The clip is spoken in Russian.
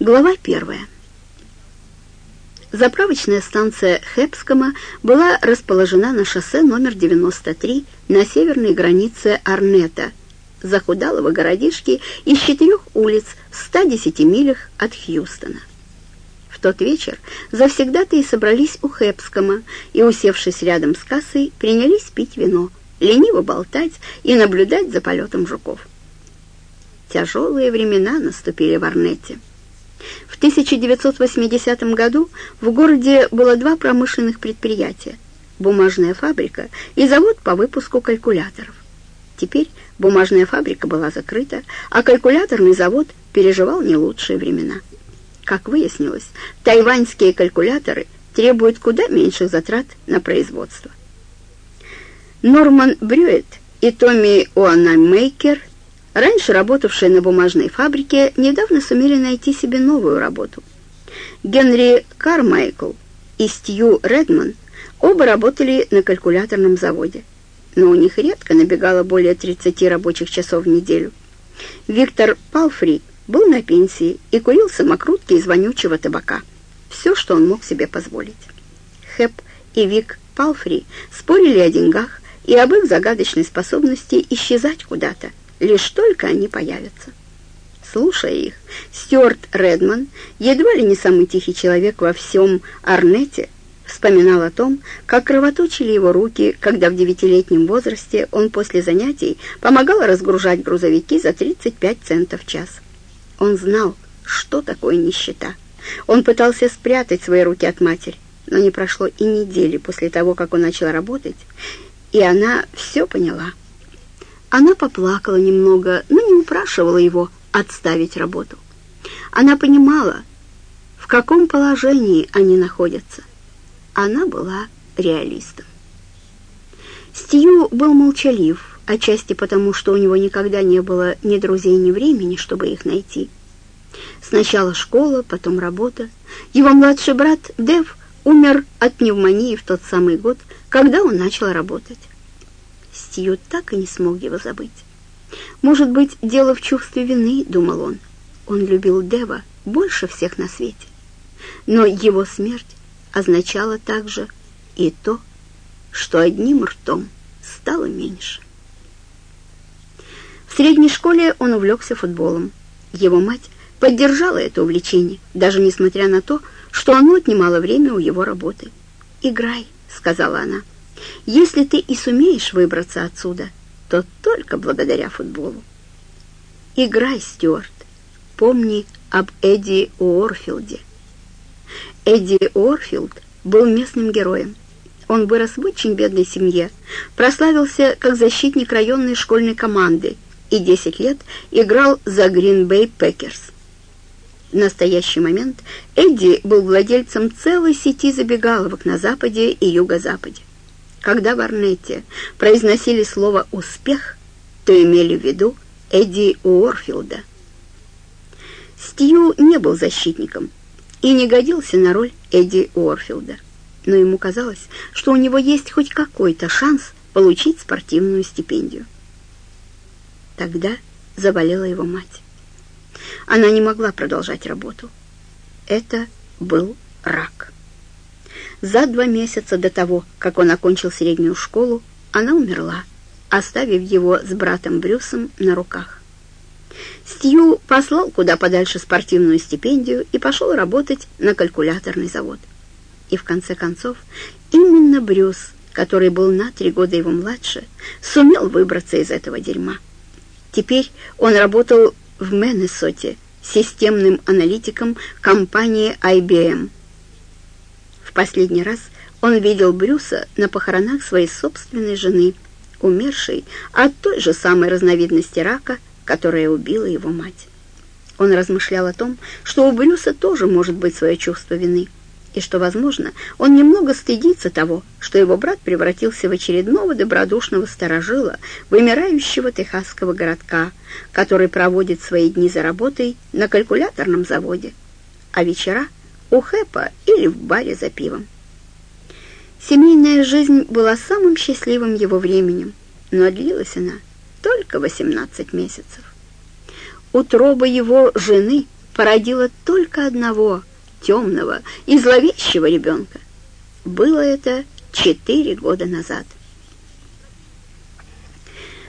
Глава первая. Заправочная станция Хепскома была расположена на шоссе номер 93 на северной границе Арнета, захудалого городишки из четырех улиц в 110 милях от Хьюстона. В тот вечер завсегда-то и собрались у Хепскома и, усевшись рядом с кассой, принялись пить вино, лениво болтать и наблюдать за полетом жуков. Тяжелые времена наступили в Арнете. В 1980 году в городе было два промышленных предприятия – бумажная фабрика и завод по выпуску калькуляторов. Теперь бумажная фабрика была закрыта, а калькуляторный завод переживал не лучшие времена. Как выяснилось, тайваньские калькуляторы требуют куда меньших затрат на производство. Норман Брюет и Томми Уанамейкер – раньше работавшие на бумажной фабрике, недавно сумели найти себе новую работу. Генри Кармайкл и Стью Редман оба работали на калькуляторном заводе, но у них редко набегало более 30 рабочих часов в неделю. Виктор Палфри был на пенсии и курил самокрутки из вонючего табака. Все, что он мог себе позволить. Хэп и Вик Палфри спорили о деньгах и об их загадочной способности исчезать куда-то, лишь только они появятся. Слушая их, Стюарт Редман, едва ли не самый тихий человек во всем Арнете, вспоминал о том, как кровоточили его руки, когда в девятилетнем возрасте он после занятий помогал разгружать грузовики за 35 центов в час. Он знал, что такое нищета. Он пытался спрятать свои руки от матери, но не прошло и недели после того, как он начал работать, и она все поняла. Она поплакала немного, но не упрашивала его отставить работу. Она понимала, в каком положении они находятся. Она была реалистом. Стью был молчалив, отчасти потому, что у него никогда не было ни друзей, ни времени, чтобы их найти. Сначала школа, потом работа. Его младший брат Дев умер от пневмонии в тот самый год, когда он начал работать. Стью так и не смог его забыть. «Может быть, дело в чувстве вины», — думал он. Он любил Дева больше всех на свете. Но его смерть означала также и то, что одним ртом стало меньше. В средней школе он увлекся футболом. Его мать поддержала это увлечение, даже несмотря на то, что оно отнимало время у его работы. «Играй», — сказала она. Если ты и сумеешь выбраться отсюда, то только благодаря футболу. Играй, Стюарт. Помни об Эдди Уорфилде. Эдди Уорфилд был местным героем. Он вырос в очень бедной семье, прославился как защитник районной школьной команды и 10 лет играл за Bay Packers. В настоящий момент Эдди был владельцем целой сети забегаловок на западе и юго-западе. Когда в Арнете произносили слово «успех», то имели в виду Эдди Уорфилда. Стью не был защитником и не годился на роль Эдди Уорфилда, но ему казалось, что у него есть хоть какой-то шанс получить спортивную стипендию. Тогда заболела его мать. Она не могла продолжать работу. Это был рак. За два месяца до того, как он окончил среднюю школу, она умерла, оставив его с братом Брюсом на руках. Стью послал куда подальше спортивную стипендию и пошел работать на калькуляторный завод. И в конце концов, именно Брюс, который был на три года его младше, сумел выбраться из этого дерьма. Теперь он работал в Миннесоте системным аналитиком компании IBM – последний раз он видел Брюса на похоронах своей собственной жены, умершей от той же самой разновидности рака, которая убила его мать. Он размышлял о том, что у Брюса тоже может быть свое чувство вины, и что, возможно, он немного стыдится того, что его брат превратился в очередного добродушного старожила, вымирающего техасского городка, который проводит свои дни за работой на калькуляторном заводе, а вечера — у Хэпа или в баре за пивом. Семейная жизнь была самым счастливым его временем, но длилась она только 18 месяцев. Утроба его жены породила только одного темного и зловещего ребенка. Было это четыре года назад.